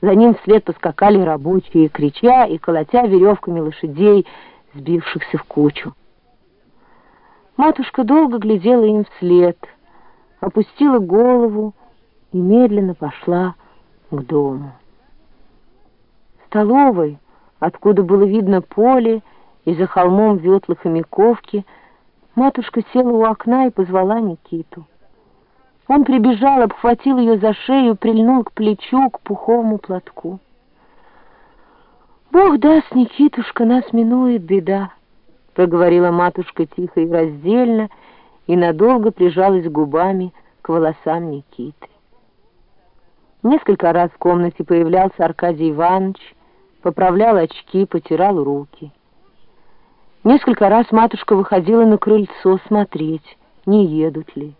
За ним вслед поскакали рабочие, крича и колотя веревками лошадей, сбившихся в кучу. Матушка долго глядела им вслед, опустила голову и медленно пошла к дому. В столовой, откуда было видно поле и за холмом ветлы хомяковки, матушка села у окна и позвала Никиту. Он прибежал, обхватил ее за шею, прильнул к плечу, к пуховому платку. «Бог даст, Никитушка, нас минует беда», — проговорила матушка тихо и раздельно, и надолго прижалась губами к волосам Никиты. Несколько раз в комнате появлялся Аркадий Иванович, поправлял очки, потирал руки. Несколько раз матушка выходила на крыльцо смотреть, не едут ли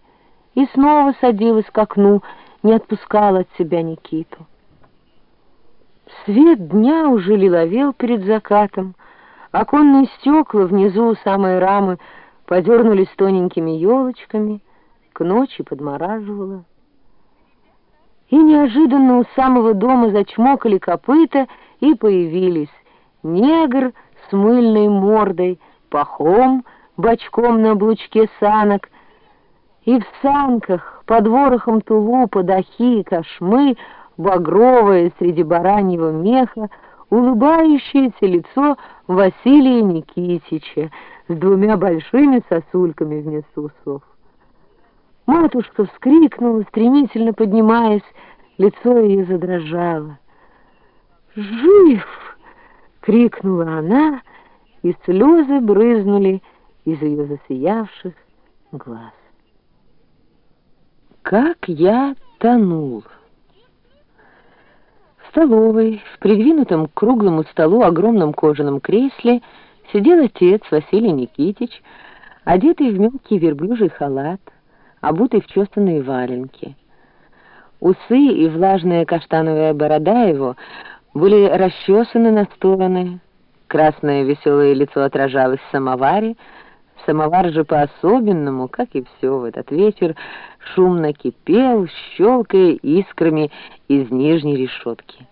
и снова садилась к окну, не отпускала от себя Никиту. Свет дня уже лиловел перед закатом, оконные стекла внизу у самой рамы подернулись тоненькими елочками, к ночи подмораживало. И неожиданно у самого дома зачмокали копыта и появились негр с мыльной мордой, пахом, бочком на облучке санок — и в санках, под ворохом тулупа, дахи кошмы, багровое среди бараньего меха, улыбающееся лицо Василия Никитича с двумя большими сосульками вместо усов. Матушка вскрикнула, стремительно поднимаясь, лицо ее задрожало. «Жив!» — крикнула она, и слезы брызнули из ее засиявших глаз. Как я тонул! В столовой, в придвинутом к круглому столу огромном кожаном кресле, сидел отец Василий Никитич, одетый в мелкий верблюжий халат, обутый в чесанные валенки. Усы и влажная каштановая борода его были расчесаны на стороны, красное веселое лицо отражалось в самоваре, Самовар же по-особенному, как и все в этот вечер, шумно кипел, щелкая искрами из нижней решетки.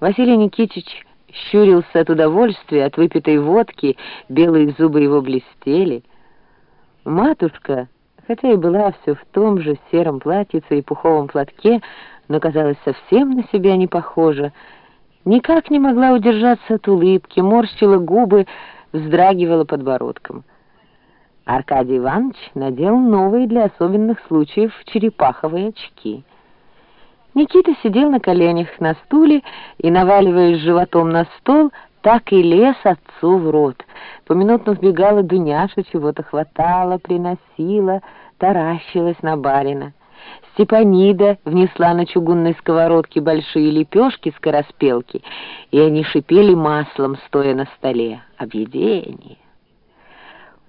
Василий Никитич щурился от удовольствия, от выпитой водки, белые зубы его блестели. Матушка, хотя и была все в том же сером платьице и пуховом платке, но казалась совсем на себя не похожа, никак не могла удержаться от улыбки, морщила губы, вздрагивала подбородком. Аркадий Иванович надел новые для особенных случаев черепаховые очки. Никита сидел на коленях на стуле и, наваливаясь животом на стол, так и лез отцу в рот. Поминутно вбегала Дуняша, чего-то хватала, приносила, таращилась на барина. Степанида внесла на чугунной сковородке большие лепешки скороспелки, и они шипели маслом, стоя на столе. Объедение!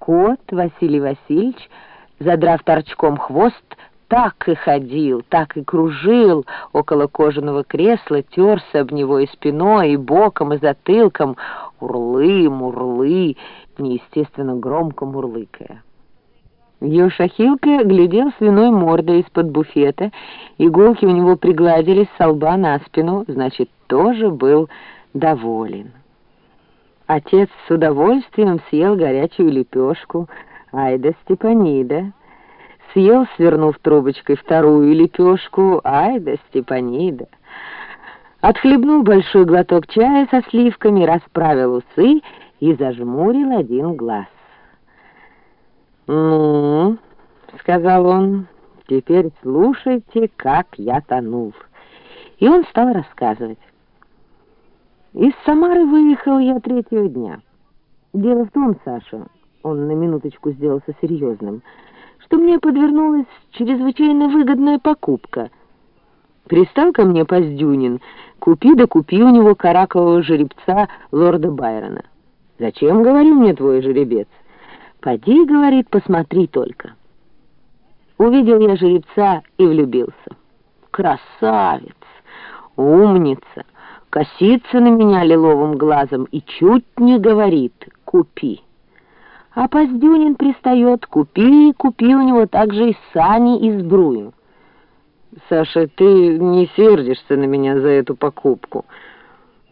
Кот Василий Васильевич, задрав торчком хвост, так и ходил, так и кружил около кожаного кресла, терся об него и спиной, и боком, и затылком, урлы, мурлы, неестественно громко мурлыкая. Ёшахилка глядел свиной мордой из-под буфета, иголки у него пригладились со лба на спину, значит, тоже был доволен. Отец с удовольствием съел горячую лепешку, айда Степанида. Съел, свернув трубочкой, вторую лепешку, айда Степанида. Отхлебнул большой глоток чая со сливками, расправил усы и зажмурил один глаз. «Ну, — сказал он, — теперь слушайте, как я тонул». И он стал рассказывать. Из Самары выехал я третьего дня. Дело в том, Саша, он на минуточку сделался серьезным, что мне подвернулась чрезвычайно выгодная покупка. Пристал ко мне Поздюнин, купи да купи у него каракового жеребца лорда Байрона. «Зачем, говорю, мне твой жеребец?» «Поди, — говорит, — посмотри только». Увидел я жеребца и влюбился. Красавец, умница, косится на меня лиловым глазом и чуть не говорит «купи». А Поздюнин пристает «купи, купи у него также и сани, и сбрую». Саша, ты не сердишься на меня за эту покупку?»